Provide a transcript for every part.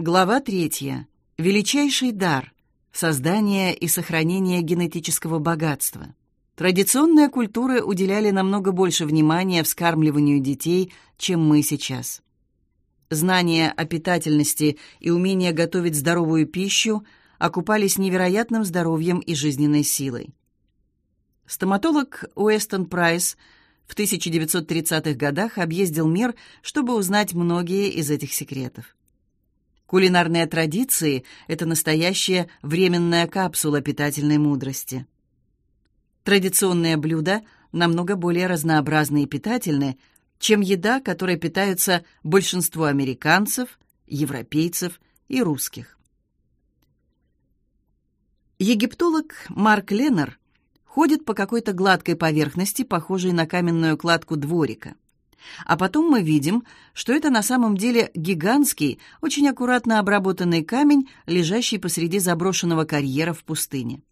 Глава третья. Величайший дар — создание и сохранение генетического богатства. Традиционные культуры уделяли намного больше внимания вскармливанию детей, чем мы сейчас. Знания о питательности и умение готовить здоровую пищу окупались невероятным здоровьем и жизненной силой. Стоматолог Уэстон Прайс в 1930-х годах объездил мир, чтобы узнать многие из этих секретов. Кулинарные традиции — это настоящая временная капсула питательной мудрости. Традиционные блюда намного более разнообразны и питательны, чем еда, которой питаются большинство американцев, европейцев и русских. Египтолог Марк Леннер ходит по какой-то гладкой поверхности, похожей на каменную кладку дворика. А потом мы видим, что это на самом деле гигантский, очень аккуратно обработанный камень, лежащий посреди заброшенного карьера в пустыне.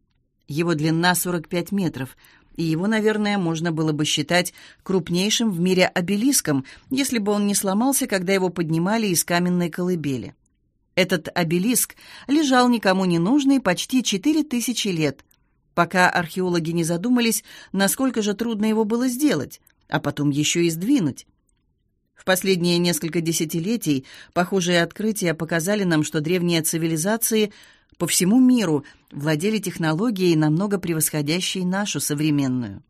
Его длина 45 метров, и его, наверное, можно было бы считать крупнейшим в мире обелиском, если бы он не сломался, когда его поднимали из каменной колыбели. Этот обелиск лежал никому не нужный почти 4000 лет, пока археологи не задумались, насколько же трудно его было сделать – а потом еще и сдвинуть. В последние несколько десятилетий похожие открытия показали нам, что древние цивилизации по всему миру владели технологией, намного превосходящей нашу современную.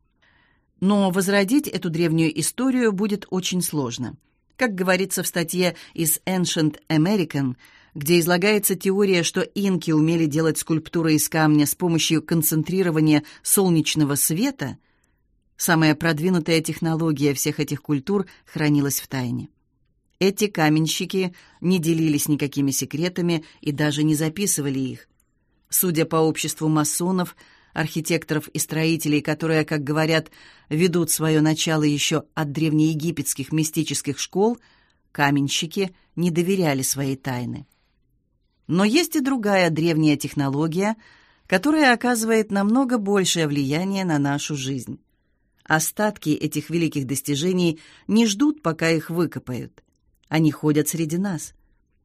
Но возродить эту древнюю историю будет очень сложно. Как говорится в статье из Ancient American, где излагается теория, что инки умели делать скульптуры из камня с помощью концентрирования солнечного света, Самая продвинутая технология всех этих культур хранилась в тайне. Эти каменщики не делились никакими секретами и даже не записывали их. Судя по обществу масонов, архитекторов и строителей, которые, как говорят, ведут свое начало еще от древнеегипетских мистических школ, каменщики не доверяли своей тайны. Но есть и другая древняя технология, которая оказывает намного большее влияние на нашу жизнь. Остатки этих великих достижений не ждут, пока их выкопают. Они ходят среди нас.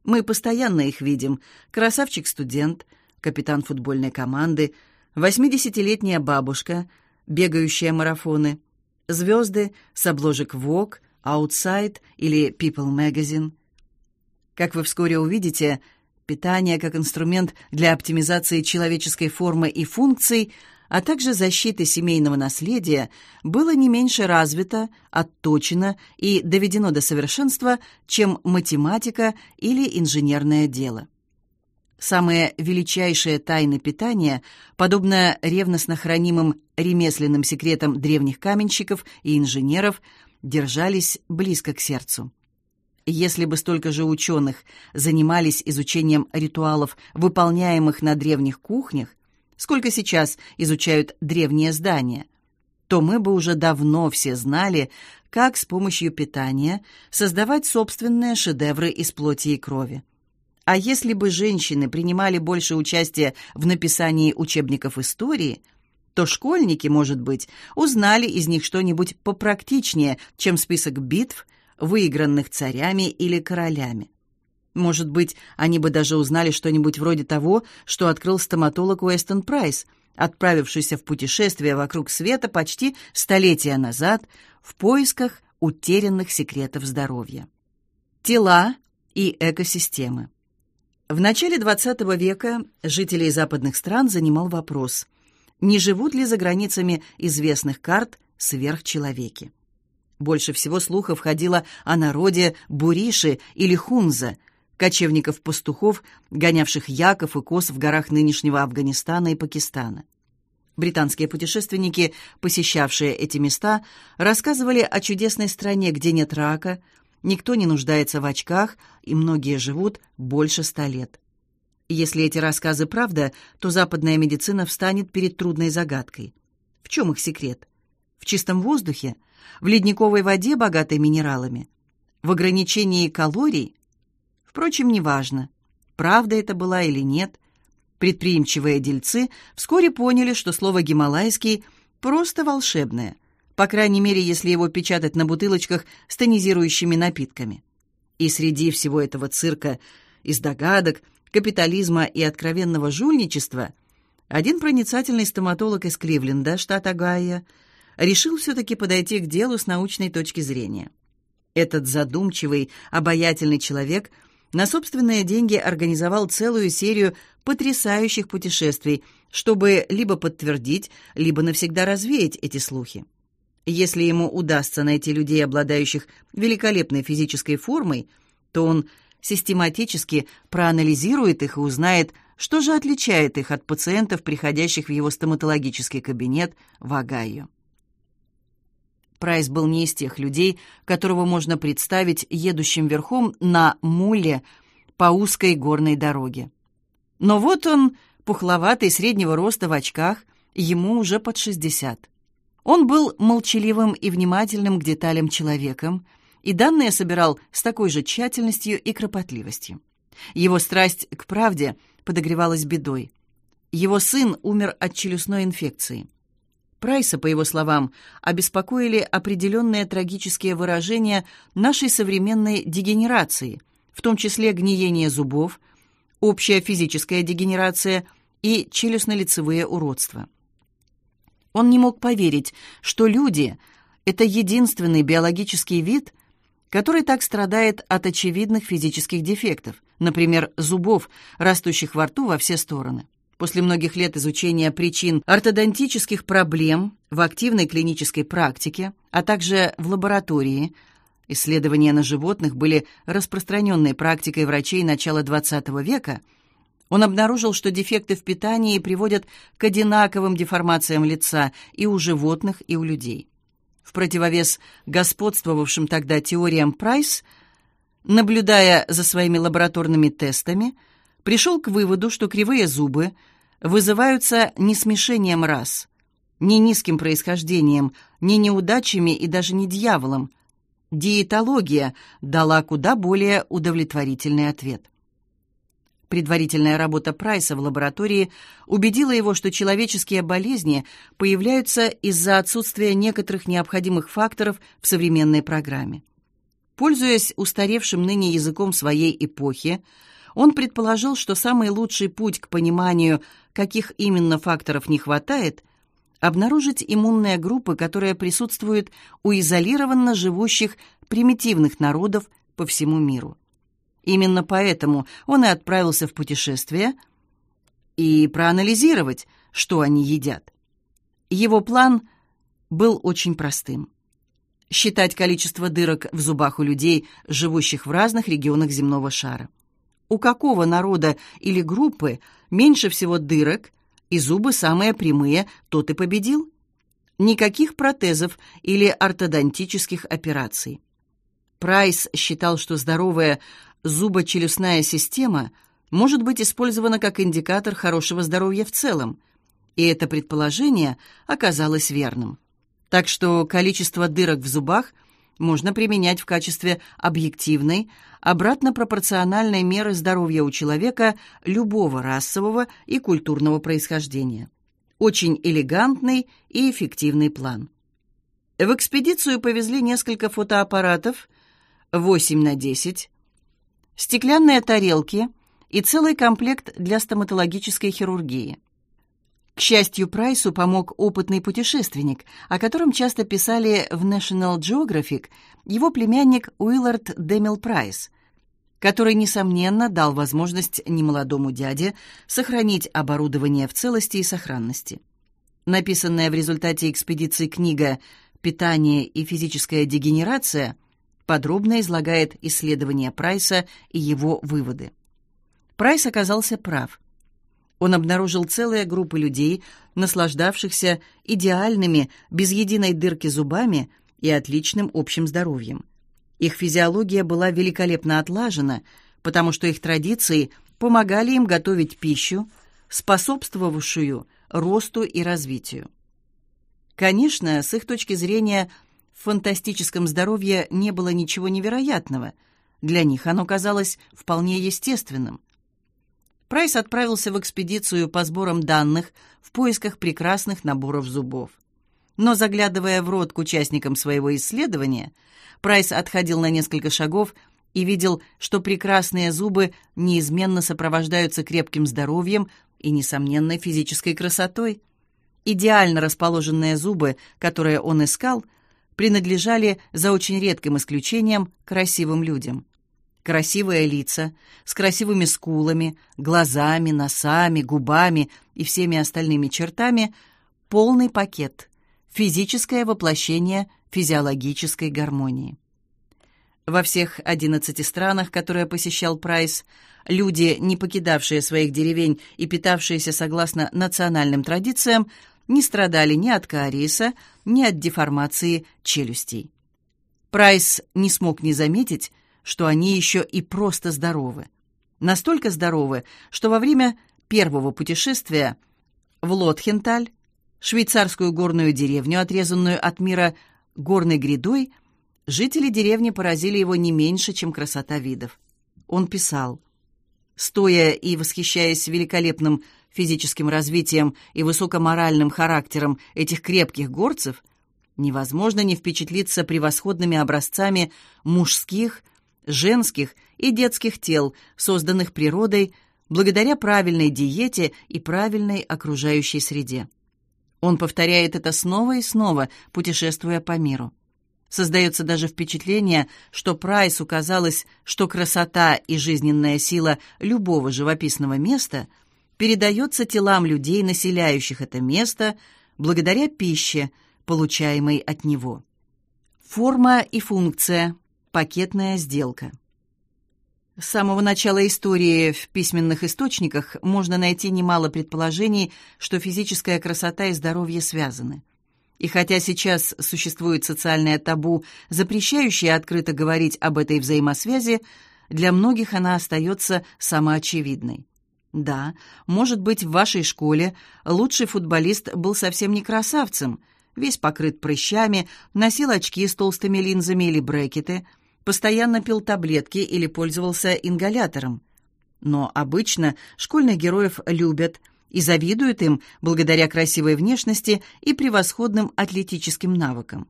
Мы постоянно их видим. Красавчик-студент, капитан футбольной команды, восьмидесятилетняя бабушка, бегающая марафоны, звезды с обложек Vogue, Outside или People Magazine. Как вы вскоре увидите, питание как инструмент для оптимизации человеческой формы и функций – а также защиты семейного наследия, было не меньше развито, отточено и доведено до совершенства, чем математика или инженерное дело. Самые величайшие тайны питания, подобно ревностно хранимым ремесленным секретам древних каменщиков и инженеров, держались близко к сердцу. Если бы столько же ученых занимались изучением ритуалов, выполняемых на древних кухнях, сколько сейчас изучают древние здания, то мы бы уже давно все знали, как с помощью питания создавать собственные шедевры из плоти и крови. А если бы женщины принимали больше участия в написании учебников истории, то школьники, может быть, узнали из них что-нибудь попрактичнее, чем список битв, выигранных царями или королями. Может быть, они бы даже узнали что-нибудь вроде того, что открыл стоматолог Уэстон Прайс, отправившийся в путешествие вокруг света почти столетия назад в поисках утерянных секретов здоровья. Тела и экосистемы. В начале XX века жителей западных стран занимал вопрос, не живут ли за границами известных карт сверхчеловеки. Больше всего слухов ходило о народе Буриши или Хунза – кочевников-пастухов, гонявших яков и коз в горах нынешнего Афганистана и Пакистана. Британские путешественники, посещавшие эти места, рассказывали о чудесной стране, где нет рака, никто не нуждается в очках, и многие живут больше ста лет. Если эти рассказы правда, то западная медицина встанет перед трудной загадкой. В чем их секрет? В чистом воздухе? В ледниковой воде, богатой минералами? В ограничении калорий? Впрочем, неважно, правда это была или нет. Предприимчивые дельцы вскоре поняли, что слово «гималайский» просто волшебное, по крайней мере, если его печатать на бутылочках с тонизирующими напитками. И среди всего этого цирка из догадок, капитализма и откровенного жульничества, один проницательный стоматолог из Кливленда, штат Огайо, решил все-таки подойти к делу с научной точки зрения. Этот задумчивый, обаятельный человек на собственные деньги организовал целую серию потрясающих путешествий, чтобы либо подтвердить, либо навсегда развеять эти слухи. Если ему удастся найти людей, обладающих великолепной физической формой, то он систематически проанализирует их и узнает, что же отличает их от пациентов, приходящих в его стоматологический кабинет в Огайо. Прайс был не из тех людей, которого можно представить едущим верхом на муле по узкой горной дороге. Но вот он, пухловатый, среднего роста в очках, ему уже под 60. Он был молчаливым и внимательным к деталям человеком, и данные собирал с такой же тщательностью и кропотливостью. Его страсть к правде подогревалась бедой. Его сын умер от челюстной инфекции. Прайса, по его словам, обеспокоили определенные трагические выражения нашей современной дегенерации, в том числе гниение зубов, общая физическая дегенерация и челюстно-лицевые уродства. Он не мог поверить, что люди — это единственный биологический вид, который так страдает от очевидных физических дефектов, например, зубов, растущих во рту во все стороны. После многих лет изучения причин ортодонтических проблем в активной клинической практике, а также в лаборатории, исследования на животных были распространенной практикой врачей начала XX века, он обнаружил, что дефекты в питании приводят к одинаковым деформациям лица и у животных, и у людей. В противовес господствовавшим тогда теориям Прайс, наблюдая за своими лабораторными тестами, пришел к выводу, что кривые зубы – вызываются не смешением рас, не низким происхождением, не неудачами и даже не дьяволом. Диетология дала куда более удовлетворительный ответ. Предварительная работа Прайса в лаборатории убедила его, что человеческие болезни появляются из-за отсутствия некоторых необходимых факторов в современной программе. Пользуясь устаревшим ныне языком своей эпохи, он предположил, что самый лучший путь к пониманию, каких именно факторов не хватает, обнаружить иммунные группы, которые присутствуют у изолированно живущих примитивных народов по всему миру. Именно поэтому он и отправился в путешествие и проанализировать, что они едят. Его план был очень простым. Считать количество дырок в зубах у людей, живущих в разных регионах земного шара у какого народа или группы меньше всего дырок и зубы самые прямые, тот и победил. Никаких протезов или ортодонтических операций. Прайс считал, что здоровая зубочелюстная система может быть использована как индикатор хорошего здоровья в целом, и это предположение оказалось верным. Так что количество дырок в зубах можно применять в качестве объективной, обратно пропорциональной меры здоровья у человека любого расового и культурного происхождения. Очень элегантный и эффективный план. В экспедицию повезли несколько фотоаппаратов, 8 на 10, стеклянные тарелки и целый комплект для стоматологической хирургии. К счастью, Прайсу помог опытный путешественник, о котором часто писали в National Geographic, его племянник Уиллард Демил Прайс, который, несомненно, дал возможность немолодому дяде сохранить оборудование в целости и сохранности. Написанная в результате экспедиции книга «Питание и физическая дегенерация» подробно излагает исследования Прайса и его выводы. Прайс оказался прав – он обнаружил целые группы людей, наслаждавшихся идеальными, без единой дырки зубами и отличным общим здоровьем. Их физиология была великолепно отлажена, потому что их традиции помогали им готовить пищу, способствовавшую росту и развитию. Конечно, с их точки зрения, в фантастическом здоровье не было ничего невероятного. Для них оно казалось вполне естественным. Прайс отправился в экспедицию по сборам данных в поисках прекрасных наборов зубов. Но заглядывая в рот к участникам своего исследования, Прайс отходил на несколько шагов и видел, что прекрасные зубы неизменно сопровождаются крепким здоровьем и несомненной физической красотой. Идеально расположенные зубы, которые он искал, принадлежали, за очень редким исключением, красивым людям. Красивые лица, с красивыми скулами, глазами, носами, губами и всеми остальными чертами – полный пакет, физическое воплощение физиологической гармонии. Во всех 11 странах, которые посещал Прайс, люди, не покидавшие своих деревень и питавшиеся согласно национальным традициям, не страдали ни от кариеса, ни от деформации челюстей. Прайс не смог не заметить, что они еще и просто здоровы. Настолько здоровы, что во время первого путешествия в Лотхенталь, швейцарскую горную деревню, отрезанную от мира горной грядой, жители деревни поразили его не меньше, чем красота видов. Он писал, «Стоя и восхищаясь великолепным физическим развитием и высокоморальным характером этих крепких горцев, невозможно не впечатлиться превосходными образцами мужских, женских и детских тел, созданных природой благодаря правильной диете и правильной окружающей среде. Он повторяет это снова и снова, путешествуя по миру. Создается даже впечатление, что Прайсу казалось, что красота и жизненная сила любого живописного места – передается телам людей, населяющих это место, благодаря пище, получаемой от него. Форма и функция. Пакетная сделка. С самого начала истории в письменных источниках можно найти немало предположений, что физическая красота и здоровье связаны. И хотя сейчас существует социальное табу, запрещающее открыто говорить об этой взаимосвязи, для многих она остается самоочевидной. Да, может быть, в вашей школе лучший футболист был совсем не красавцем, весь покрыт прыщами, носил очки с толстыми линзами или брекеты, постоянно пил таблетки или пользовался ингалятором. Но обычно школьных героев любят и завидуют им благодаря красивой внешности и превосходным атлетическим навыкам.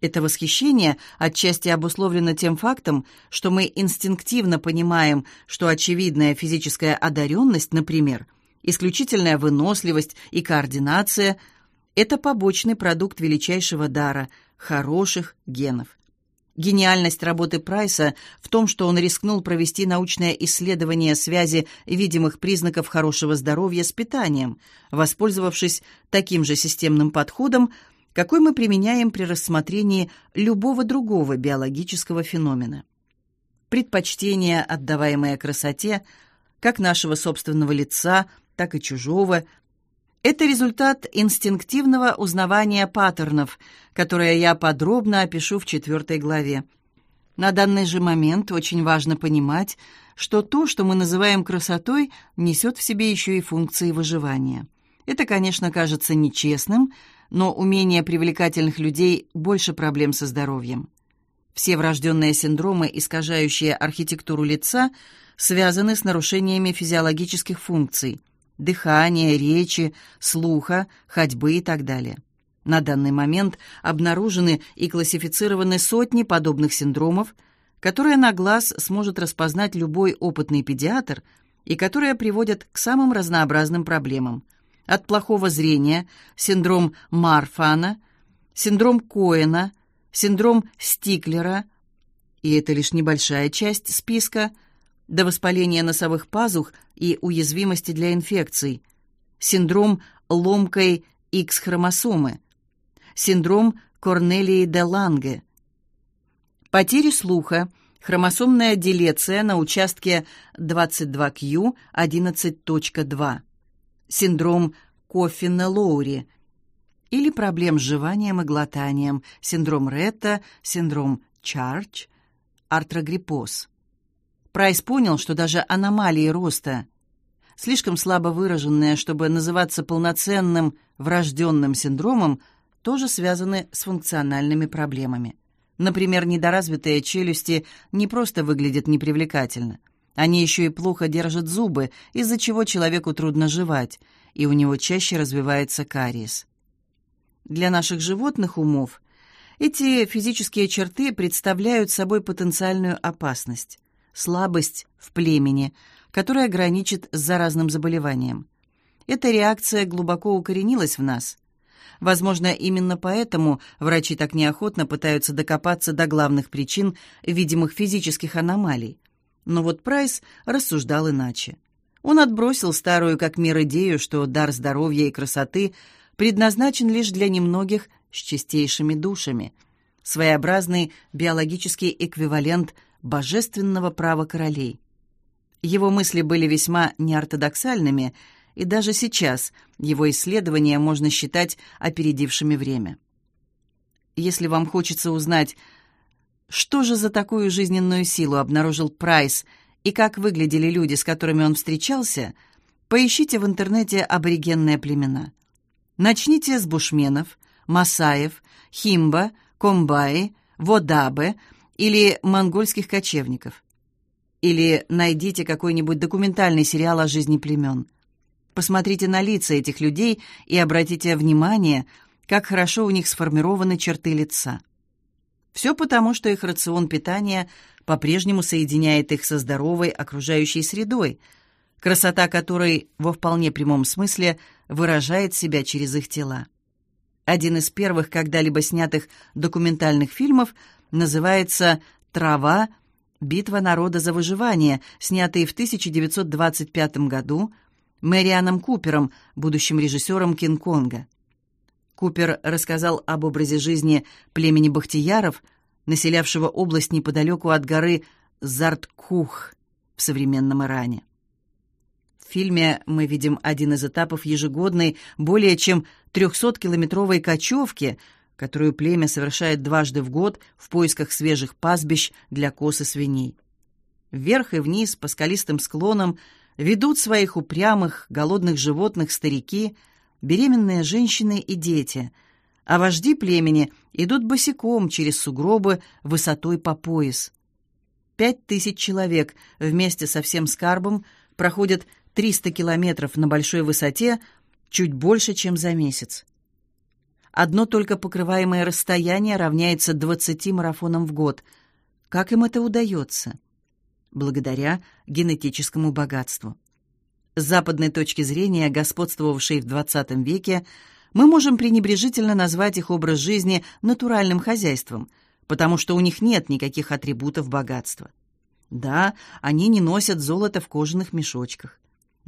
Это восхищение отчасти обусловлено тем фактом, что мы инстинктивно понимаем, что очевидная физическая одаренность, например, исключительная выносливость и координация – это побочный продукт величайшего дара – хороших генов. Гениальность работы Прайса в том, что он рискнул провести научное исследование связи видимых признаков хорошего здоровья с питанием, воспользовавшись таким же системным подходом – какой мы применяем при рассмотрении любого другого биологического феномена. Предпочтение, отдаваемое красоте, как нашего собственного лица, так и чужого, это результат инстинктивного узнавания паттернов, которые я подробно опишу в четвертой главе. На данный же момент очень важно понимать, что то, что мы называем красотой, несет в себе еще и функции выживания. Это, конечно, кажется нечестным, но умение привлекательных людей больше проблем со здоровьем. Все врожденные синдромы, искажающие архитектуру лица, связаны с нарушениями физиологических функций – дыхания, речи, слуха, ходьбы и так далее. На данный момент обнаружены и классифицированы сотни подобных синдромов, которые на глаз сможет распознать любой опытный педиатр и которые приводят к самым разнообразным проблемам – от плохого зрения, синдром Марфана, синдром Коэна, синдром Стиклера, и это лишь небольшая часть списка, до воспаления носовых пазух и уязвимости для инфекций, синдром ломкой X-хромосомы, синдром Корнелии де Ланге, потери слуха, хромосомная делеция на участке 22q11.2, синдром Коффина-Лоури или проблем с жеванием и глотанием, синдром Ретта, синдром Чарч, артрогриппоз. Прайс понял, что даже аномалии роста, слишком слабо выраженные, чтобы называться полноценным врожденным синдромом, тоже связаны с функциональными проблемами. Например, недоразвитые челюсти не просто выглядят непривлекательно – они еще и плохо держат зубы, из-за чего человеку трудно жевать, и у него чаще развивается кариес. Для наших животных умов Эти физические черты представляют собой потенциальную опасность, слабость в племени, которая граничит с заразным заболеванием. Эта реакция глубоко укоренилась в нас. Возможно, именно поэтому врачи так неохотно пытаются докопаться до главных причин видимых физических аномалий. Но вот Прайс рассуждал иначе. Он отбросил старую как мир идею, что дар здоровья и красоты предназначен лишь для немногих с чистейшими душами, своеобразный биологический эквивалент божественного права королей. Его мысли были весьма неортодоксальными, и даже сейчас его исследования можно считать опередившими время. Если вам хочется узнать, что же за такую жизненную силу обнаружил Прайс и как выглядели люди, с которыми он встречался, поищите в интернете аборигенные племена. Начните с бушменов, масаев, химба, комбаи, водабе или монгольских кочевников. Или найдите какой-нибудь документальный сериал о жизни племен. Посмотрите на лица этих людей и обратите внимание, как хорошо у них сформированы черты лица. Все потому, что их рацион питания по-прежнему соединяет их со здоровой окружающей средой, красота которой во вполне прямом смысле выражает себя через их тела. Один из первых когда-либо снятых документальных фильмов называется «Трава. Битва народа за выживание», снятый в 1925 году Мэрианом Купером, будущим режиссером «Кинг-Конга». Купер рассказал об образе жизни племени Бахтияров, населявшего область неподалеку от горы Зарткух в современном Иране. В фильме мы видим один из этапов ежегодной, более чем 300-километровой кочевки, которую племя совершает дважды в год в поисках свежих пастбищ для коз и свиней. Вверх и вниз по скалистым склонам ведут своих упрямых, голодных животных старики – беременные женщины и дети, а вожди племени идут босиком через сугробы высотой по пояс. Пять тысяч человек вместе со всем скарбом проходят 300 километров на большой высоте чуть больше, чем за месяц. Одно только покрываемое расстояние равняется 20 марафонам в год. Как им это удается? Благодаря генетическому богатству. С западной точки зрения, господствовавшей в XX веке, мы можем пренебрежительно назвать их образ жизни натуральным хозяйством, потому что у них нет никаких атрибутов богатства. Да, они не носят золото в кожаных мешочках,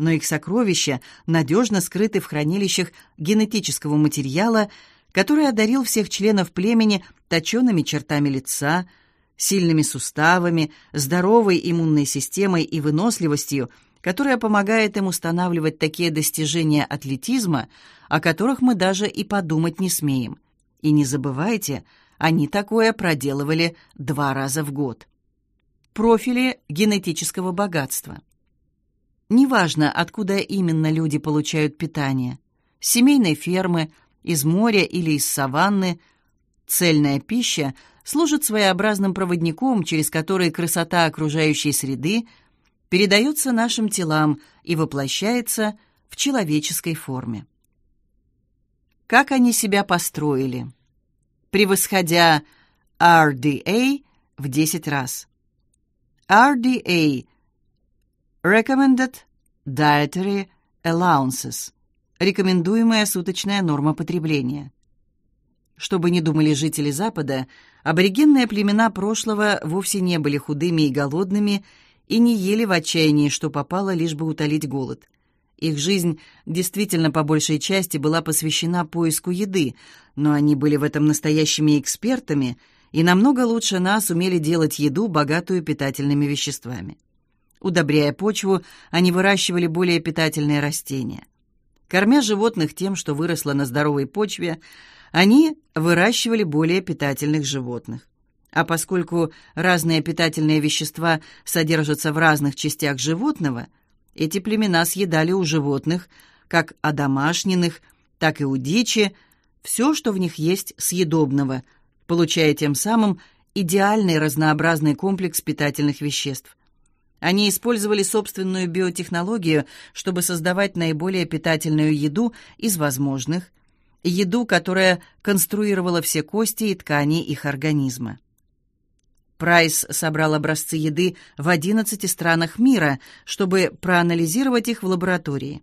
но их сокровища надежно скрыты в хранилищах генетического материала, который одарил всех членов племени точеными чертами лица, сильными суставами, здоровой иммунной системой и выносливостью – которая помогает им устанавливать такие достижения атлетизма, о которых мы даже и подумать не смеем. И не забывайте, они такое проделывали два раза в год. Профили генетического богатства. Неважно, откуда именно люди получают питание. С семейной фермы, из моря или из саванны. Цельная пища служит своеобразным проводником, через который красота окружающей среды – передается нашим телам и воплощается в человеческой форме. Как они себя построили? Превосходя RDA в 10 раз. RDA – Recommended Dietary Allowances – рекомендуемая суточная норма потребления. Чтобы не думали жители Запада, аборигенные племена прошлого вовсе не были худыми и голодными и не ели в отчаянии, что попало, лишь бы утолить голод. Их жизнь действительно по большей части была посвящена поиску еды, но они были в этом настоящими экспертами и намного лучше нас умели делать еду, богатую питательными веществами. Удобряя почву, они выращивали более питательные растения. Кормя животных тем, что выросло на здоровой почве, они выращивали более питательных животных. А поскольку разные питательные вещества содержатся в разных частях животного, эти племена съедали у животных, как одомашненных, так и у дичи, все, что в них есть съедобного, получая тем самым идеальный разнообразный комплекс питательных веществ. Они использовали собственную биотехнологию, чтобы создавать наиболее питательную еду из возможных, еду, которая конструировала все кости и ткани их организма. Прайс собрал образцы еды в 11 странах мира, чтобы проанализировать их в лаборатории.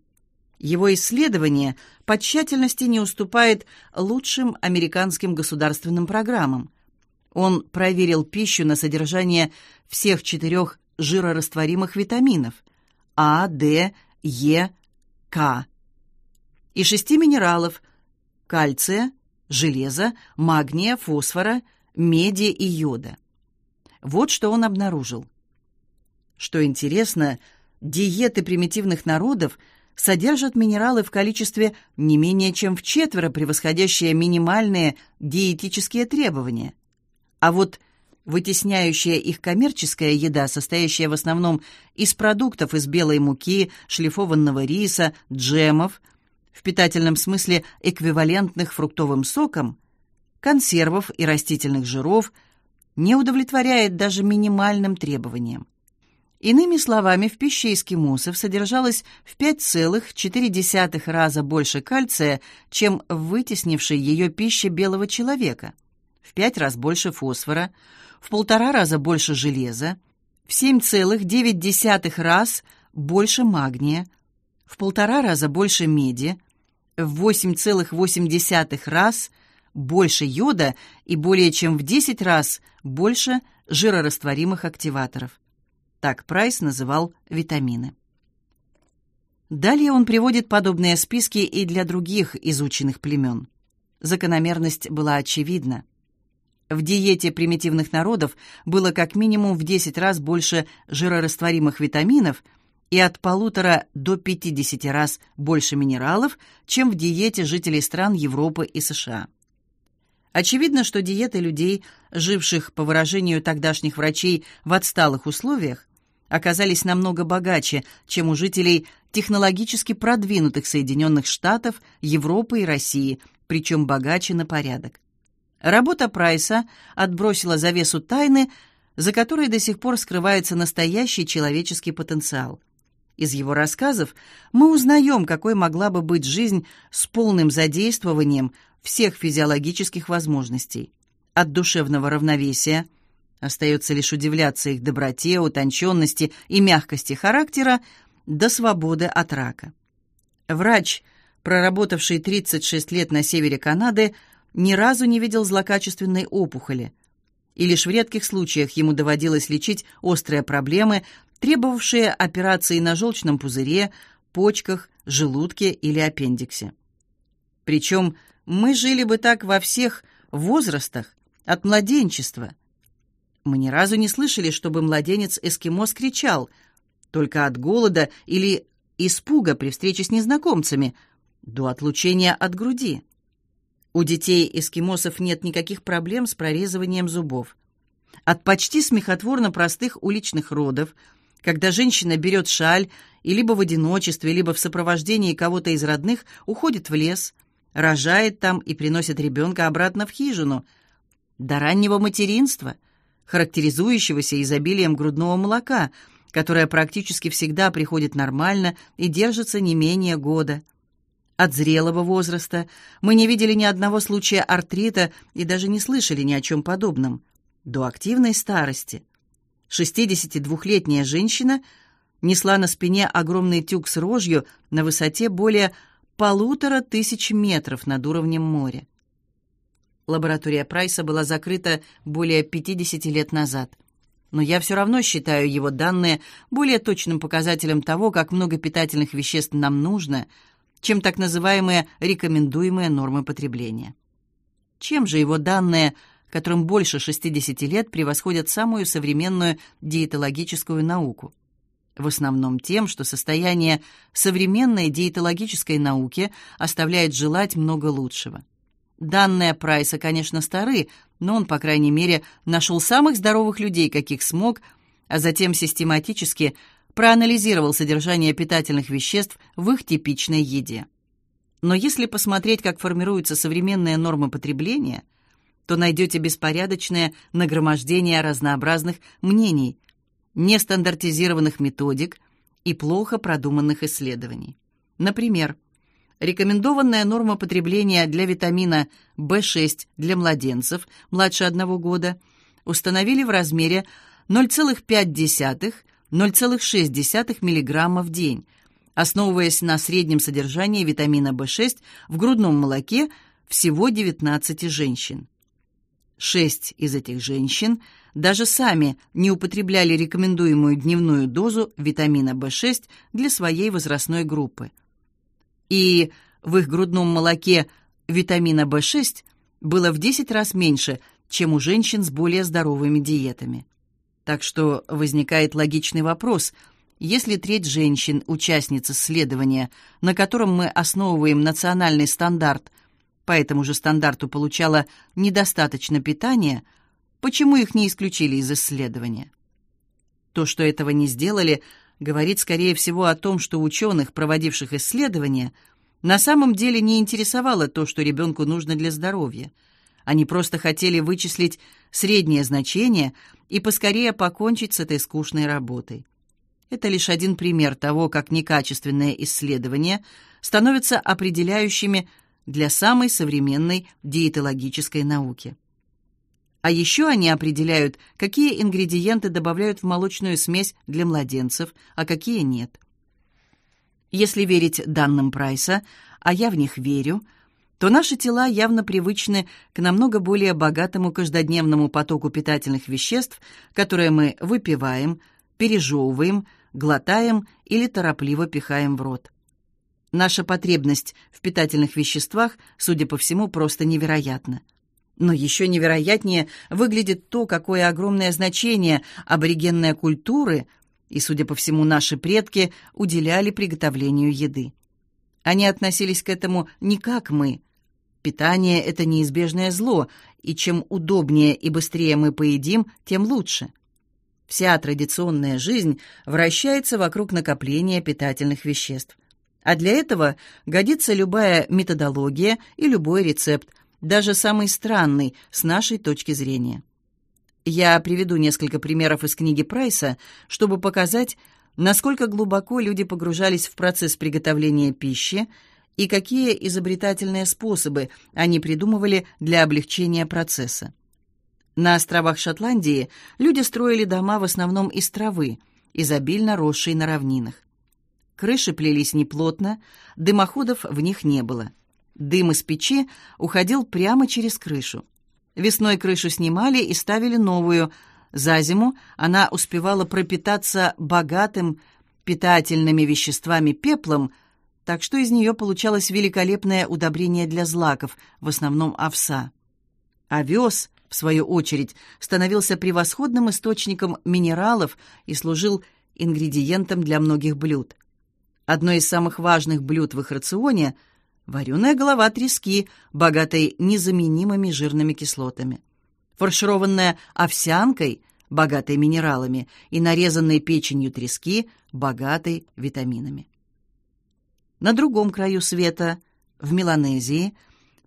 Его исследование по тщательности не уступает лучшим американским государственным программам. Он проверил пищу на содержание всех четырех жирорастворимых витаминов А, Д, Е, К и шести минералов – кальция, железа, магния, фосфора, меди и йода. Вот что он обнаружил. Что интересно, диеты примитивных народов – содержат минералы в количестве не менее чем в четверо превосходящие минимальные диетические требования. А вот вытесняющая их коммерческая еда, состоящая в основном из продуктов из белой муки, шлифованного риса, джемов, в питательном смысле эквивалентных фруктовым сокам, консервов и растительных жиров, не удовлетворяет даже минимальным требованиям. Иными словами, в пище эскимосов содержалось в 5,4 раза больше кальция, чем в вытеснившей ее пище белого человека, в 5 раз больше фосфора, в полтора раза больше железа, в 7,9 раз больше магния, в полтора раза больше меди, в 8,8 раз больше йода и более чем в 10 раз больше жирорастворимых активаторов. Так Прайс называл витамины. Далее он приводит подобные списки и для других изученных племен. Закономерность была очевидна. В диете примитивных народов было как минимум в 10 раз больше жирорастворимых витаминов и от полутора до 50 раз больше минералов, чем в диете жителей стран Европы и США. Очевидно, что диеты людей, живших, по выражению тогдашних врачей, в отсталых условиях, оказались намного богаче, чем у жителей технологически продвинутых Соединенных Штатов, Европы и России, причем богаче на порядок. Работа Прайса отбросила завесу тайны, за которой до сих пор скрывается настоящий человеческий потенциал. Из его рассказов мы узнаем, какой могла бы быть жизнь с полным задействованием всех физиологических возможностей. От душевного равновесия – Остается лишь удивляться их доброте, утонченности и мягкости характера до свободы от рака. Врач, проработавший 36 лет на севере Канады, ни разу не видел злокачественной опухоли, и лишь в редких случаях ему доводилось лечить острые проблемы, требовавшие операции на желчном пузыре, почках, желудке или аппендиксе. Причем мы жили бы так во всех возрастах, от младенчества – мы ни разу не слышали, чтобы младенец-эскимос кричал, только от голода или испуга при встрече с незнакомцами, до отлучения от груди. У детей-эскимосов нет никаких проблем с прорезыванием зубов. От почти смехотворно простых уличных родов, когда женщина берет шаль и либо в одиночестве, либо в сопровождении кого-то из родных уходит в лес, рожает там и приносит ребенка обратно в хижину, до раннего материнства – характеризующегося изобилием грудного молока, которое практически всегда приходит нормально и держится не менее года. От зрелого возраста мы не видели ни одного случая артрита и даже не слышали ни о чем подобном. До активной старости. 62-летняя женщина несла на спине огромный тюк с рожью на высоте более полутора тысяч метров над уровнем моря. Лаборатория Прайса была закрыта более 50 лет назад. Но я все равно считаю его данные более точным показателем того, как много питательных веществ нам нужно, чем так называемые рекомендуемые нормы потребления. Чем же его данные, которым больше 60 лет, превосходят самую современную диетологическую науку? В основном тем, что состояние современной диетологической науки оставляет желать много лучшего. Данные Прайса, конечно, стары, но он, по крайней мере, нашел самых здоровых людей, каких смог, а затем систематически проанализировал содержание питательных веществ в их типичной еде. Но если посмотреть, как формируются современные нормы потребления, то найдете беспорядочное нагромождение разнообразных мнений, нестандартизированных методик и плохо продуманных исследований. Например, Рекомендованная норма потребления для витамина В6 для младенцев младше 1 года установили в размере 0,5-0,6 мг в день, основываясь на среднем содержании витамина В6 в грудном молоке всего 19 женщин. Шесть из этих женщин даже сами не употребляли рекомендуемую дневную дозу витамина В6 для своей возрастной группы – и в их грудном молоке витамина В6 было в 10 раз меньше, чем у женщин с более здоровыми диетами. Так что возникает логичный вопрос: если треть женщин, участниц исследования, на котором мы основываем национальный стандарт, по этому же стандарту получала недостаточно питания, почему их не исключили из исследования? То, что этого не сделали, говорит, скорее всего, о том, что ученых, проводивших исследования, на самом деле не интересовало то, что ребенку нужно для здоровья. Они просто хотели вычислить среднее значение и поскорее покончить с этой скучной работой. Это лишь один пример того, как некачественные исследования становятся определяющими для самой современной диетологической науки. А еще они определяют, какие ингредиенты добавляют в молочную смесь для младенцев, а какие нет. Если верить данным Прайса, а я в них верю, то наши тела явно привычны к намного более богатому каждодневному потоку питательных веществ, которые мы выпиваем, пережевываем, глотаем или торопливо пихаем в рот. Наша потребность в питательных веществах, судя по всему, просто невероятна. Но еще невероятнее выглядит то, какое огромное значение аборигенные культуры и, судя по всему, наши предки уделяли приготовлению еды. Они относились к этому не как мы. Питание — это неизбежное зло, и чем удобнее и быстрее мы поедим, тем лучше. Вся традиционная жизнь вращается вокруг накопления питательных веществ. А для этого годится любая методология и любой рецепт, даже самый странный с нашей точки зрения. Я приведу несколько примеров из книги Прайса, чтобы показать, насколько глубоко люди погружались в процесс приготовления пищи и какие изобретательные способы они придумывали для облегчения процесса. На островах Шотландии люди строили дома в основном из травы, изобильно росшей на равнинах. Крыши плелись неплотно, дымоходов в них не было. Дым из печи уходил прямо через крышу. Весной крышу снимали и ставили новую. За зиму она успевала пропитаться богатым питательными веществами пеплом, так что из нее получалось великолепное удобрение для злаков, в основном овса. Овес, в свою очередь, становился превосходным источником минералов и служил ингредиентом для многих блюд. Одно из самых важных блюд в их рационе – вареная голова трески, богатой незаменимыми жирными кислотами, фаршированная овсянкой, богатой минералами, и нарезанной печенью трески, богатой витаминами. На другом краю света, в Меланезии,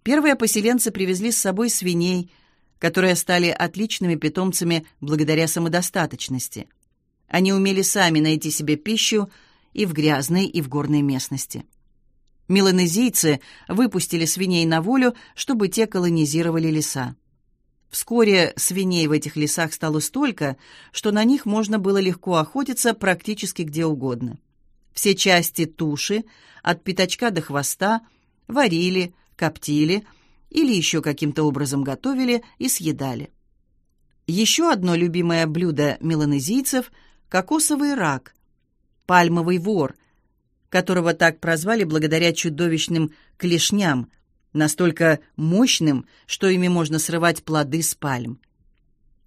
первые поселенцы привезли с собой свиней, которые стали отличными питомцами благодаря самодостаточности. Они умели сами найти себе пищу и в грязной, и в горной местности. Меланезийцы выпустили свиней на волю, чтобы те колонизировали леса. Вскоре свиней в этих лесах стало столько, что на них можно было легко охотиться практически где угодно. Все части туши, от пятачка до хвоста, варили, коптили или еще каким-то образом готовили и съедали. Еще одно любимое блюдо меланезийцев – кокосовый рак, пальмовый вор – которого так прозвали благодаря чудовищным клешням, настолько мощным, что ими можно срывать плоды с пальм.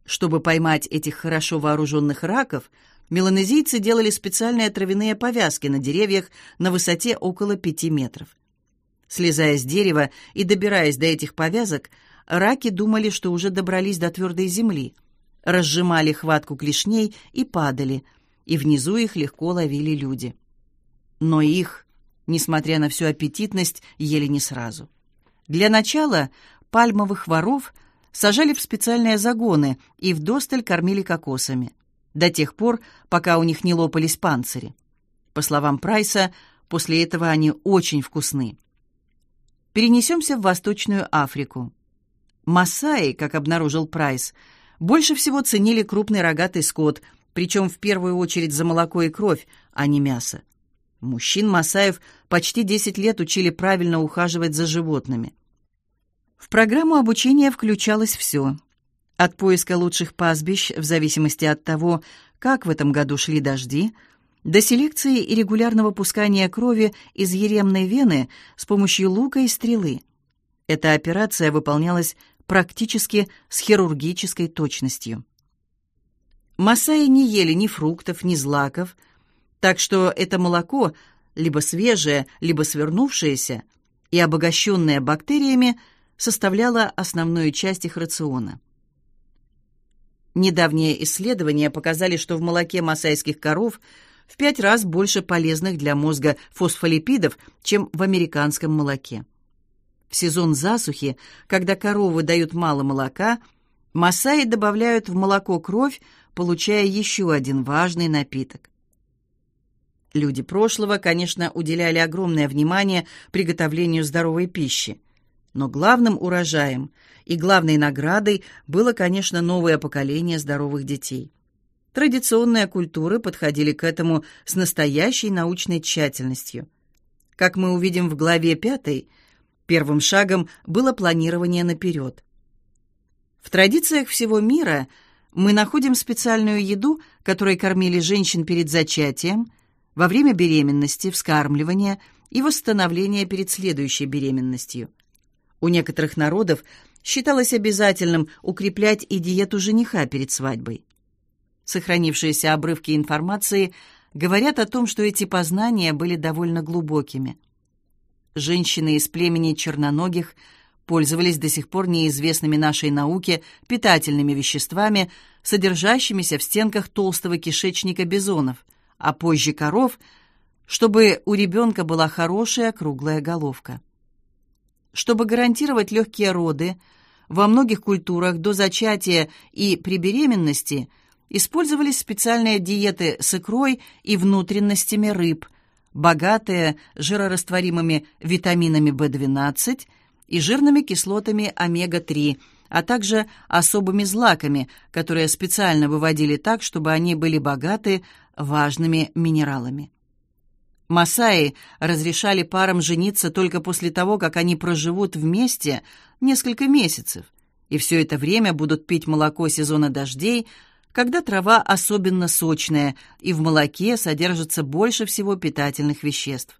Чтобы поймать этих хорошо вооруженных раков, меланезийцы делали специальные травяные повязки на деревьях на высоте около пяти метров. Слезая с дерева и добираясь до этих повязок, раки думали, что уже добрались до твердой земли, разжимали хватку клешней и падали, и внизу их легко ловили люди но их, несмотря на всю аппетитность, ели не сразу. Для начала пальмовых воров сажали в специальные загоны и вдосталь кормили кокосами, до тех пор, пока у них не лопались панцири. По словам Прайса, после этого они очень вкусны. перенесемся в Восточную Африку. Масаи, как обнаружил Прайс, больше всего ценили крупный рогатый скот, причем в первую очередь за молоко и кровь, а не мясо. Мужчин Масаев почти 10 лет учили правильно ухаживать за животными. В программу обучения включалось все. От поиска лучших пастбищ в зависимости от того, как в этом году шли дожди, до селекции и регулярного пускания крови из еремной вены с помощью лука и стрелы. Эта операция выполнялась практически с хирургической точностью. Масаи не ели ни фруктов, ни злаков, так что это молоко, либо свежее, либо свернувшееся и обогащенное бактериями, составляло основную часть их рациона. Недавние исследования показали, что в молоке масайских коров в пять раз больше полезных для мозга фосфолипидов, чем в американском молоке. В сезон засухи, когда коровы дают мало молока, масаи добавляют в молоко кровь, получая еще один важный напиток. Люди прошлого, конечно, уделяли огромное внимание приготовлению здоровой пищи. Но главным урожаем и главной наградой было, конечно, новое поколение здоровых детей. Традиционные культуры подходили к этому с настоящей научной тщательностью. Как мы увидим в главе 5, первым шагом было планирование наперед. В традициях всего мира мы находим специальную еду, которой кормили женщин перед зачатием, во время беременности, вскармливания и восстановления перед следующей беременностью – у некоторых народов считалось обязательным укреплять и диету жениха перед свадьбой. Сохранившиеся обрывки информации говорят о том, что эти познания были довольно глубокими. Женщины из племени черноногих пользовались до сих пор неизвестными нашей науке питательными веществами, содержащимися в стенках толстого кишечника бизонов, а позже коров, чтобы у ребенка была хорошая круглая головка. Чтобы гарантировать легкие роды, во многих культурах до зачатия и при беременности использовались специальные диеты с икрой и внутренностями рыб, богатые жирорастворимыми витаминами В12 и жирными кислотами омега-3, а также особыми злаками, которые специально выводили так, чтобы они были богаты важными минералами. Масаи разрешали парам жениться только после того, как они проживут вместе несколько месяцев, и все это время будут пить молоко сезона дождей, когда трава особенно сочная, и в молоке содержится больше всего питательных веществ.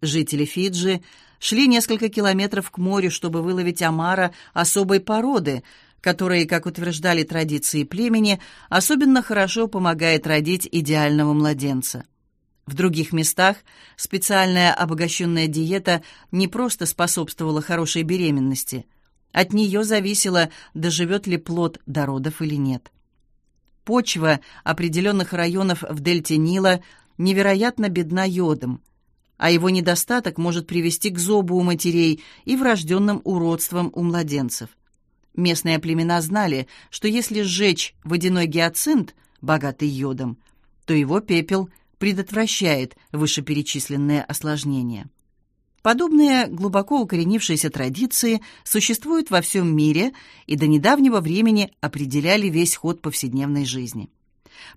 Жители Фиджи шли несколько километров к морю, чтобы выловить омара особой породы, который, как утверждали традиции племени, особенно хорошо помогает родить идеального младенца. В других местах специальная обогащенная диета не просто способствовала хорошей беременности. От нее зависело, доживет ли плод до родов или нет. Почва определенных районов в дельте Нила невероятно бедна йодом, а его недостаток может привести к зобу у матерей и врожденным уродствам у младенцев. Местные племена знали, что если сжечь водяной гиацинт, богатый йодом, то его пепел предотвращает вышеперечисленные осложнения. Подобные глубоко укоренившиеся традиции существуют во всем мире и до недавнего времени определяли весь ход повседневной жизни.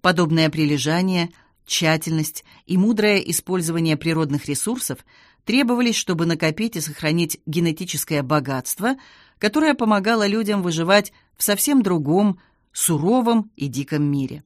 Подобное прилежание, тщательность и мудрое использование природных ресурсов требовались, чтобы накопить и сохранить генетическое богатство, которое помогало людям выживать в совсем другом, суровом и диком мире.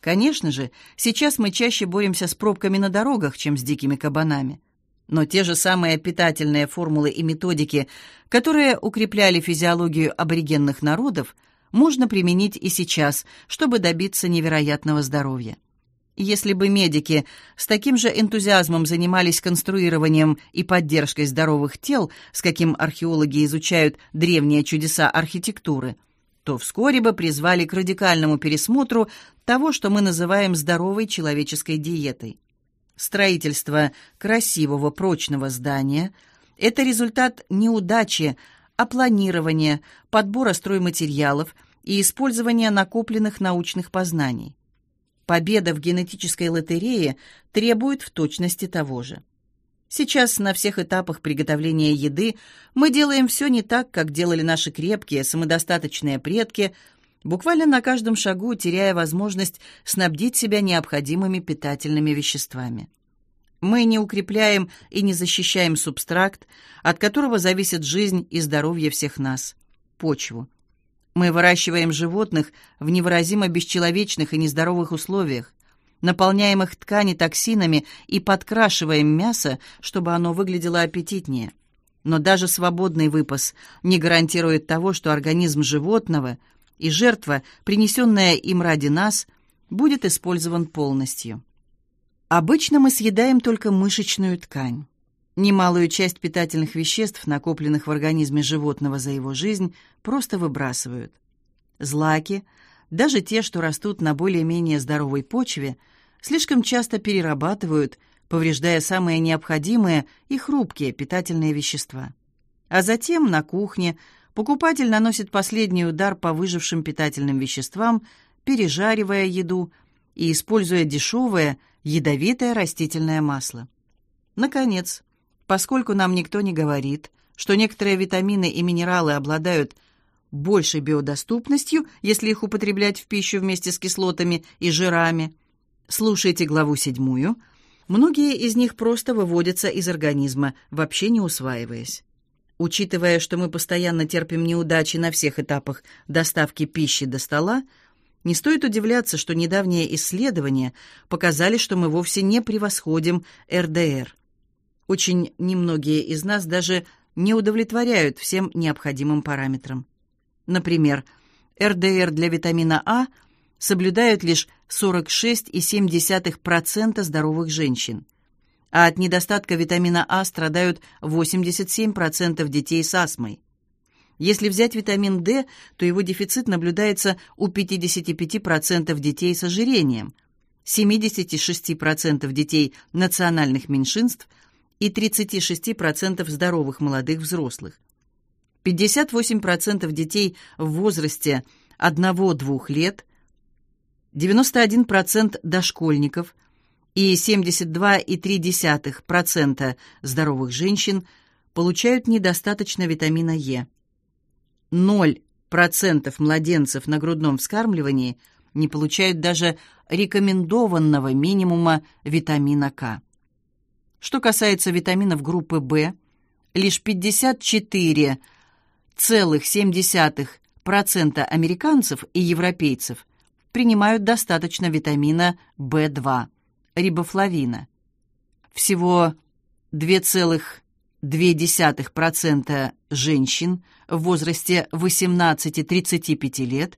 Конечно же, сейчас мы чаще боремся с пробками на дорогах, чем с дикими кабанами. Но те же самые питательные формулы и методики, которые укрепляли физиологию аборигенных народов, можно применить и сейчас, чтобы добиться невероятного здоровья. Если бы медики с таким же энтузиазмом занимались конструированием и поддержкой здоровых тел, с каким археологи изучают древние чудеса архитектуры – то вскоре бы призвали к радикальному пересмотру того, что мы называем здоровой человеческой диетой. Строительство красивого прочного здания – это результат неудачи, а планирования, подбора стройматериалов и использования накопленных научных познаний. Победа в генетической лотерее требует в точности того же. Сейчас на всех этапах приготовления еды мы делаем все не так, как делали наши крепкие, самодостаточные предки, буквально на каждом шагу теряя возможность снабдить себя необходимыми питательными веществами. Мы не укрепляем и не защищаем субстракт, от которого зависит жизнь и здоровье всех нас – почву. Мы выращиваем животных в невыразимо бесчеловечных и нездоровых условиях, наполняем их ткани токсинами и подкрашиваем мясо, чтобы оно выглядело аппетитнее. Но даже свободный выпас не гарантирует того, что организм животного и жертва, принесенная им ради нас, будет использован полностью. Обычно мы съедаем только мышечную ткань. Немалую часть питательных веществ, накопленных в организме животного за его жизнь, просто выбрасывают. Злаки, даже те, что растут на более-менее здоровой почве – слишком часто перерабатывают, повреждая самые необходимые и хрупкие питательные вещества. А затем на кухне покупатель наносит последний удар по выжившим питательным веществам, пережаривая еду и используя дешевое, ядовитое растительное масло. Наконец, поскольку нам никто не говорит, что некоторые витамины и минералы обладают большей биодоступностью, если их употреблять в пищу вместе с кислотами и жирами, Слушайте главу седьмую. Многие из них просто выводятся из организма, вообще не усваиваясь. Учитывая, что мы постоянно терпим неудачи на всех этапах доставки пищи до стола, не стоит удивляться, что недавние исследования показали, что мы вовсе не превосходим РДР. Очень немногие из нас даже не удовлетворяют всем необходимым параметрам. Например, РДР для витамина А – соблюдают лишь 46,7% здоровых женщин, а от недостатка витамина А страдают 87% детей с астмой. Если взять витамин D, то его дефицит наблюдается у 55% детей с ожирением, 76% детей национальных меньшинств и 36% здоровых молодых взрослых. 58% детей в возрасте 1-2 лет 91% дошкольников и 72,3% здоровых женщин получают недостаточно витамина Е. 0% младенцев на грудном вскармливании не получают даже рекомендованного минимума витамина К. Что касается витаминов группы В, лишь 54,7% американцев и европейцев принимают достаточно витамина В2, рибофлавина. Всего 2,2% женщин в возрасте 18-35 лет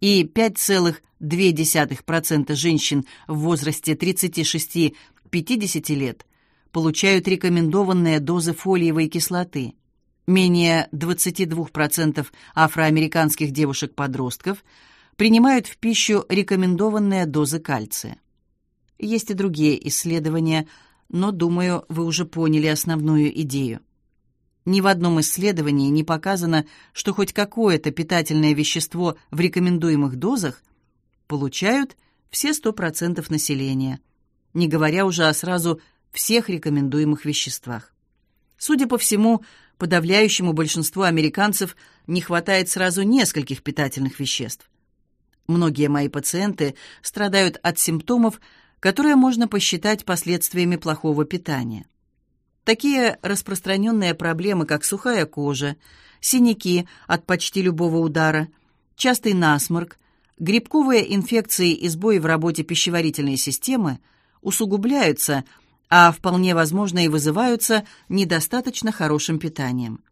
и 5,2% женщин в возрасте 36-50 лет получают рекомендованные дозы фолиевой кислоты. Менее 22% афроамериканских девушек-подростков – принимают в пищу рекомендованные дозы кальция. Есть и другие исследования, но, думаю, вы уже поняли основную идею. Ни в одном исследовании не показано, что хоть какое-то питательное вещество в рекомендуемых дозах получают все 100% населения, не говоря уже о сразу всех рекомендуемых веществах. Судя по всему, подавляющему большинству американцев не хватает сразу нескольких питательных веществ. Многие мои пациенты страдают от симптомов, которые можно посчитать последствиями плохого питания. Такие распространенные проблемы, как сухая кожа, синяки от почти любого удара, частый насморк, грибковые инфекции и сбои в работе пищеварительной системы усугубляются, а вполне возможно и вызываются недостаточно хорошим питанием.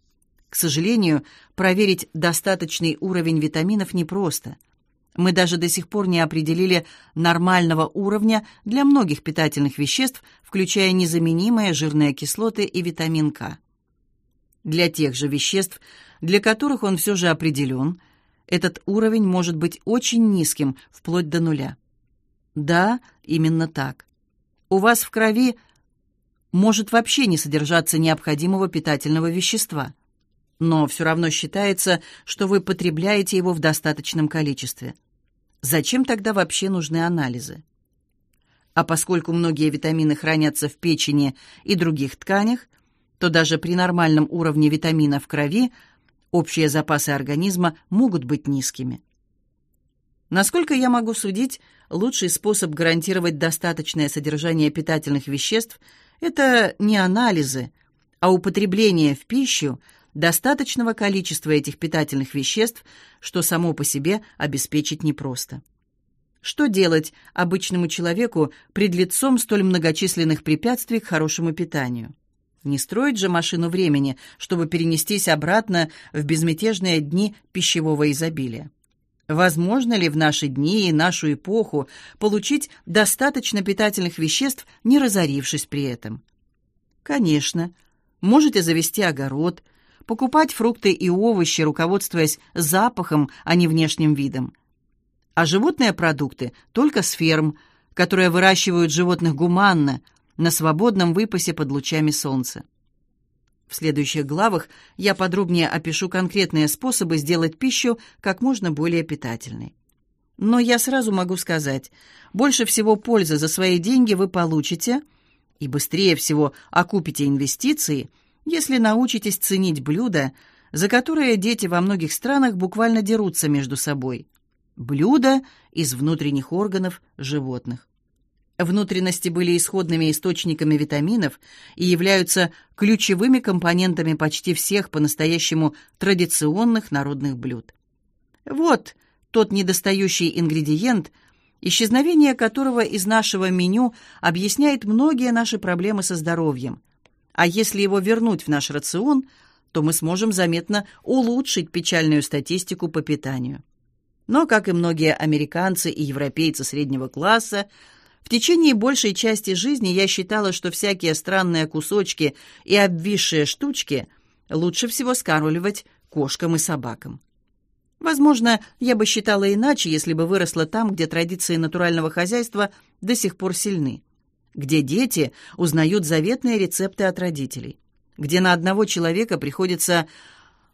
К сожалению, проверить достаточный уровень витаминов непросто – мы даже до сих пор не определили нормального уровня для многих питательных веществ, включая незаменимые жирные кислоты и витамин К. Для тех же веществ, для которых он все же определен, этот уровень может быть очень низким, вплоть до нуля. Да, именно так. У вас в крови может вообще не содержаться необходимого питательного вещества, но все равно считается, что вы потребляете его в достаточном количестве. Зачем тогда вообще нужны анализы? А поскольку многие витамины хранятся в печени и других тканях, то даже при нормальном уровне витамина в крови общие запасы организма могут быть низкими. Насколько я могу судить, лучший способ гарантировать достаточное содержание питательных веществ – это не анализы, а употребление в пищу достаточного количества этих питательных веществ, что само по себе обеспечить непросто. Что делать обычному человеку пред лицом столь многочисленных препятствий к хорошему питанию? Не строить же машину времени, чтобы перенестись обратно в безмятежные дни пищевого изобилия. Возможно ли в наши дни и нашу эпоху получить достаточно питательных веществ, не разорившись при этом? Конечно. Можете завести огород, покупать фрукты и овощи, руководствуясь запахом, а не внешним видом. А животные продукты только с ферм, которые выращивают животных гуманно – на свободном выпасе под лучами солнца. В следующих главах я подробнее опишу конкретные способы сделать пищу как можно более питательной. Но я сразу могу сказать, больше всего пользы за свои деньги вы получите и быстрее всего окупите инвестиции, если научитесь ценить блюда, за которые дети во многих странах буквально дерутся между собой. Блюда из внутренних органов животных. Внутренности были исходными источниками витаминов и являются ключевыми компонентами почти всех по-настоящему традиционных народных блюд. Вот тот недостающий ингредиент, исчезновение которого из нашего меню объясняет многие наши проблемы со здоровьем. А если его вернуть в наш рацион, то мы сможем заметно улучшить печальную статистику по питанию. Но, как и многие американцы и европейцы среднего класса, в течение большей части жизни я считала, что всякие странные кусочки и обвисшие штучки лучше всего скармливать кошкам и собакам. Возможно, я бы считала иначе, если бы выросла там, где традиции натурального хозяйства до сих пор сильны, где дети узнают заветные рецепты от родителей, где на одного человека приходится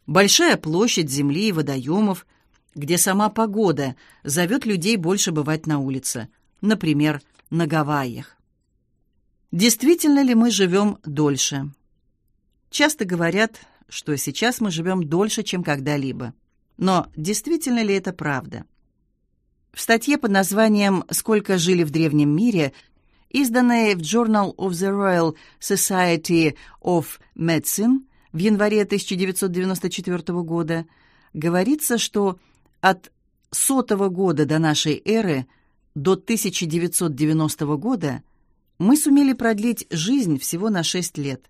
большая площадь земли и водоемов, где сама погода зовет людей больше бывать на улице, например, на Гавайях. Действительно ли мы живем дольше? Часто говорят, что сейчас мы живем дольше, чем когда-либо. Но действительно ли это правда? В статье под названием «Сколько жили в древнем мире», изданной в Journal of the Royal Society of Medicine в январе 1994 года, говорится, что от сотого года до нашей эры – до 1990 года мы сумели продлить жизнь всего на 6 лет.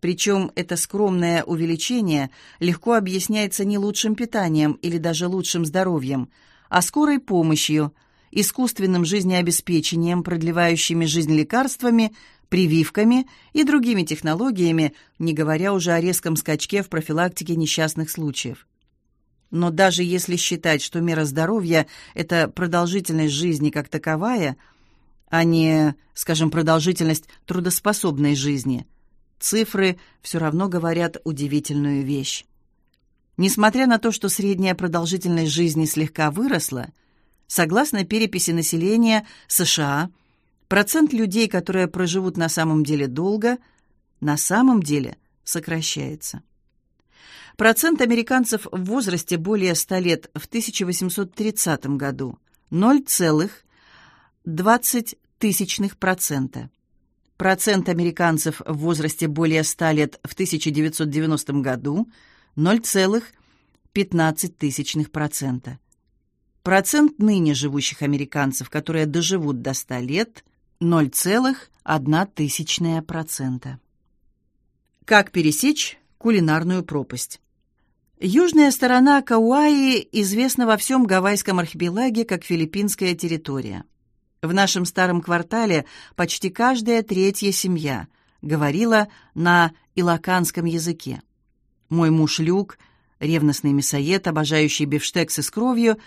Причем это скромное увеличение легко объясняется не лучшим питанием или даже лучшим здоровьем, а скорой помощью, искусственным жизнеобеспечением, продлевающими жизнь лекарствами, прививками и другими технологиями, не говоря уже о резком скачке в профилактике несчастных случаев. Но даже если считать, что мера здоровья – это продолжительность жизни как таковая, а не, скажем, продолжительность трудоспособной жизни, цифры все равно говорят удивительную вещь. Несмотря на то, что средняя продолжительность жизни слегка выросла, согласно переписи населения США, процент людей, которые проживут на самом деле долго, на самом деле сокращается. Процент американцев в возрасте более 100 лет в 1830 году 0,20%. Процент американцев в возрасте более 100 лет в 1990 году 0,15%. Процент ныне живущих американцев, которые доживут до 100 лет 0,1%. Как пересечь кулинарную пропасть? Южная сторона Кауаи известна во всем Гавайском архипелаге как филиппинская территория. В нашем старом квартале почти каждая третья семья говорила на илоканском языке. Мой муж Люк, ревностный мясоед, обожающий бифштексы с кровью,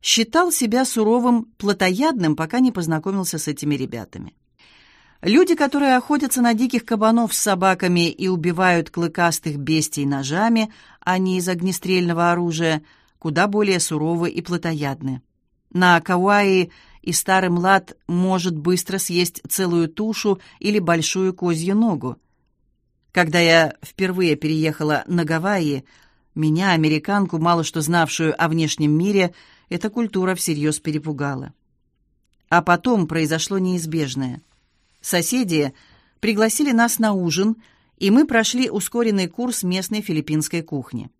считал себя суровым плотоядным, пока не познакомился с этими ребятами. Люди, которые охотятся на диких кабанов с собаками и убивают клыкастых бестий ножами, а не из огнестрельного оружия, куда более суровы и плотоядны. На Кауаи и старый млад может быстро съесть целую тушу или большую козью ногу. Когда я впервые переехала на Гавайи, меня, американку, мало что знавшую о внешнем мире, эта культура всерьез перепугала. А потом произошло неизбежное. Соседи пригласили нас на ужин, и мы прошли ускоренный курс местной филиппинской кухни.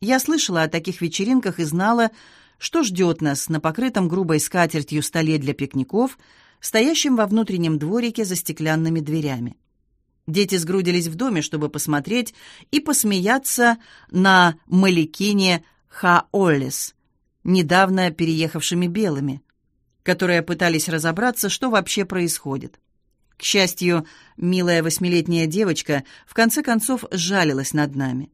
Я слышала о таких вечеринках и знала, что ждет нас на покрытом грубой скатертью столе для пикников, стоящем во внутреннем дворике за стеклянными дверями. Дети сгрудились в доме, чтобы посмотреть и посмеяться на Маликине Хаолес, недавно переехавшими белыми, которые пытались разобраться, что вообще происходит. К счастью, милая восьмилетняя девочка в конце концов сжалилась над нами.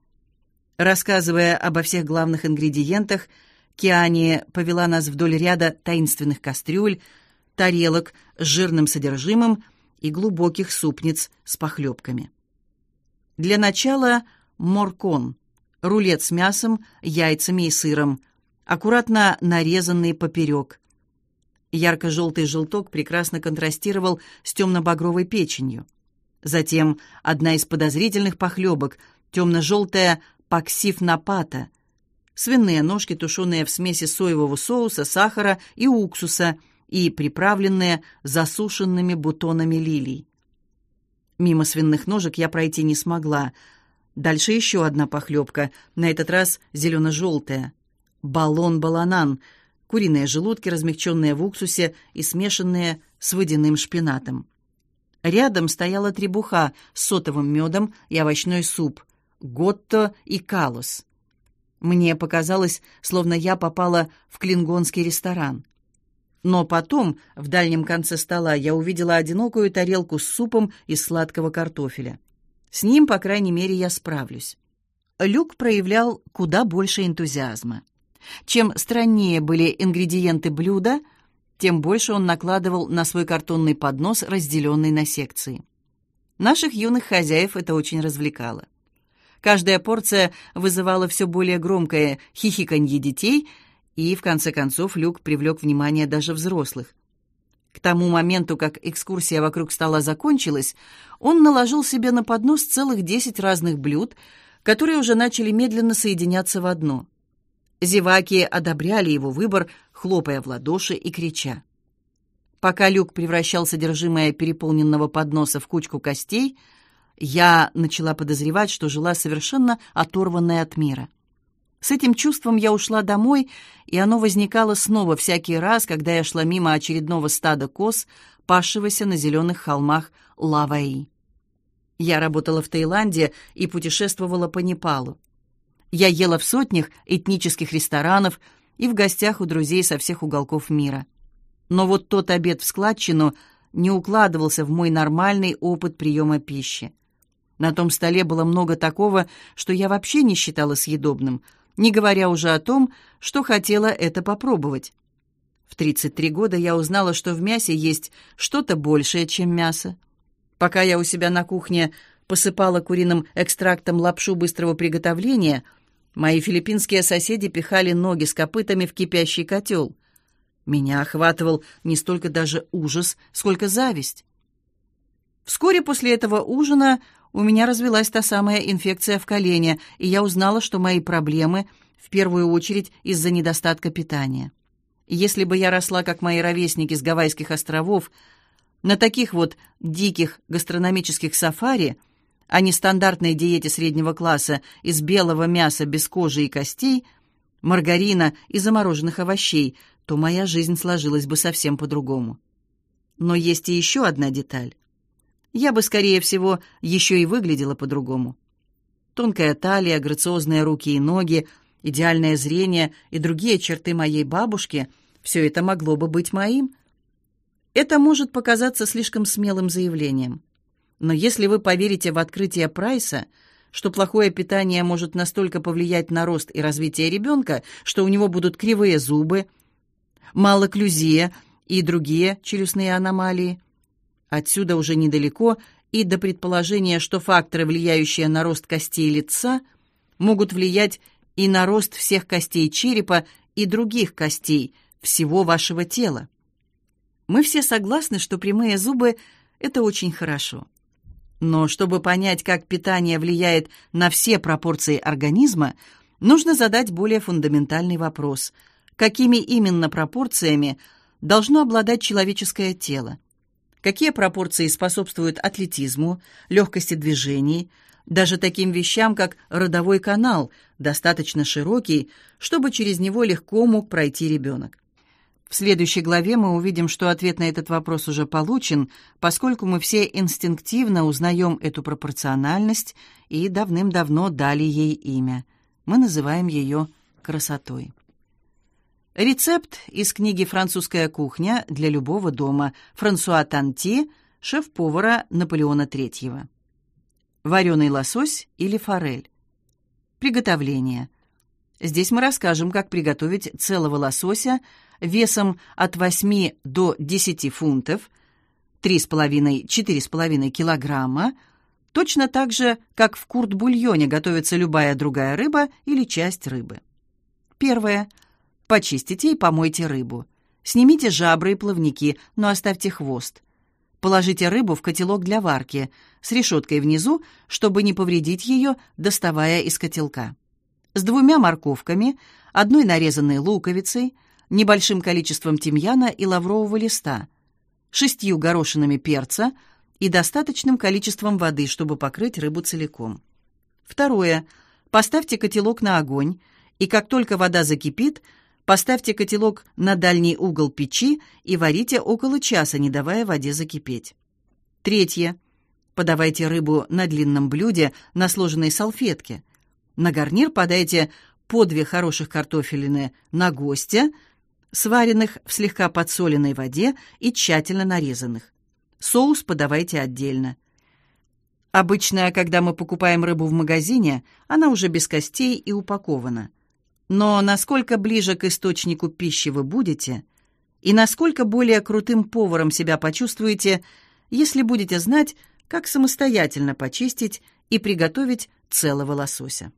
Рассказывая обо всех главных ингредиентах, Киани повела нас вдоль ряда таинственных кастрюль, тарелок с жирным содержимым и глубоких супниц с похлебками. Для начала моркон, рулет с мясом, яйцами и сыром, аккуратно нарезанный поперек. Ярко-желтый желток прекрасно контрастировал с темно-багровой печенью. Затем одна из подозрительных похлебок, темно-желтая паксив напата, свиные ножки, тушеные в смеси соевого соуса, сахара и уксуса и приправленные засушенными бутонами лилий. Мимо свиных ножек я пройти не смогла. Дальше еще одна похлебка, на этот раз зелено-желтая. Баллон-баланан, куриные желудки, размягченные в уксусе и смешанные с водяным шпинатом. Рядом стояла требуха с сотовым медом и овощной суп, готто и калус. Мне показалось, словно я попала в клингонский ресторан. Но потом, в дальнем конце стола, я увидела одинокую тарелку с супом из сладкого картофеля. С ним, по крайней мере, я справлюсь. Люк проявлял куда больше энтузиазма. Чем страннее были ингредиенты блюда, тем больше он накладывал на свой картонный поднос, разделенный на секции. Наших юных хозяев это очень развлекало. Каждая порция вызывала все более громкое хихиканье детей, и, в конце концов, Люк привлек внимание даже взрослых. К тому моменту, как экскурсия вокруг стола закончилась, он наложил себе на поднос целых десять разных блюд, которые уже начали медленно соединяться в одно. Зеваки одобряли его выбор, хлопая в ладоши и крича. Пока Люк превращал содержимое переполненного подноса в кучку костей — я начала подозревать, что жила совершенно оторванная от мира. С этим чувством я ушла домой, и оно возникало снова всякий раз, когда я шла мимо очередного стада коз, пасшегося на зеленых холмах Лаваи. Я работала в Таиланде и путешествовала по Непалу. Я ела в сотнях этнических ресторанов и в гостях у друзей со всех уголков мира. Но вот тот обед в складчину не укладывался в мой нормальный опыт приема пищи. На том столе было много такого, что я вообще не считала съедобным, не говоря уже о том, что хотела это попробовать. В 33 года я узнала, что в мясе есть что-то большее, чем мясо. Пока я у себя на кухне посыпала куриным экстрактом лапшу быстрого приготовления, мои филиппинские соседи пихали ноги с копытами в кипящий котел. Меня охватывал не столько даже ужас, сколько зависть. Вскоре после этого ужина у меня развелась та самая инфекция в колене, и я узнала, что мои проблемы в первую очередь из-за недостатка питания. Если бы я росла, как мои ровесники с Гавайских островов, на таких вот диких гастрономических сафари, а не стандартной диете среднего класса из белого мяса без кожи и костей, маргарина и замороженных овощей, то моя жизнь сложилась бы совсем по-другому. Но есть и еще одна деталь я бы, скорее всего, еще и выглядела по-другому. Тонкая талия, грациозные руки и ноги, идеальное зрение и другие черты моей бабушки — все это могло бы быть моим. Это может показаться слишком смелым заявлением. Но если вы поверите в открытие Прайса, что плохое питание может настолько повлиять на рост и развитие ребенка, что у него будут кривые зубы, малоклюзия и другие челюстные аномалии, Отсюда уже недалеко и до предположения, что факторы, влияющие на рост костей лица, могут влиять и на рост всех костей черепа и других костей всего вашего тела. Мы все согласны, что прямые зубы – это очень хорошо. Но чтобы понять, как питание влияет на все пропорции организма, нужно задать более фундаментальный вопрос – какими именно пропорциями должно обладать человеческое тело? Какие пропорции способствуют атлетизму, легкости движений, даже таким вещам, как родовой канал, достаточно широкий, чтобы через него легко мог пройти ребенок? В следующей главе мы увидим, что ответ на этот вопрос уже получен, поскольку мы все инстинктивно узнаем эту пропорциональность и давным-давно дали ей имя. Мы называем ее красотой. Рецепт из книги «Французская кухня для любого дома» Франсуа Танти, шеф-повара Наполеона III. Вареный лосось или форель. Приготовление. Здесь мы расскажем, как приготовить целого лосося весом от 8 до 10 фунтов, 3,5-4,5 килограмма, точно так же, как в курт-бульоне готовится любая другая рыба или часть рыбы. Первое. Почистите и помойте рыбу. Снимите жабры и плавники, но оставьте хвост. Положите рыбу в котелок для варки с решеткой внизу, чтобы не повредить ее, доставая из котелка. С двумя морковками, одной нарезанной луковицей, небольшим количеством тимьяна и лаврового листа, шестью горошинами перца и достаточным количеством воды, чтобы покрыть рыбу целиком. Второе. Поставьте котелок на огонь, и как только вода закипит, Поставьте котелок на дальний угол печи и варите около часа, не давая воде закипеть. Третье. Подавайте рыбу на длинном блюде на сложенной салфетке. На гарнир подайте по две хороших картофелины на гостя, сваренных в слегка подсоленной воде и тщательно нарезанных. Соус подавайте отдельно. Обычно, когда мы покупаем рыбу в магазине, она уже без костей и упакована. Но насколько ближе к источнику пищи вы будете, и насколько более крутым поваром себя почувствуете, если будете знать, как самостоятельно почистить и приготовить целого лосося.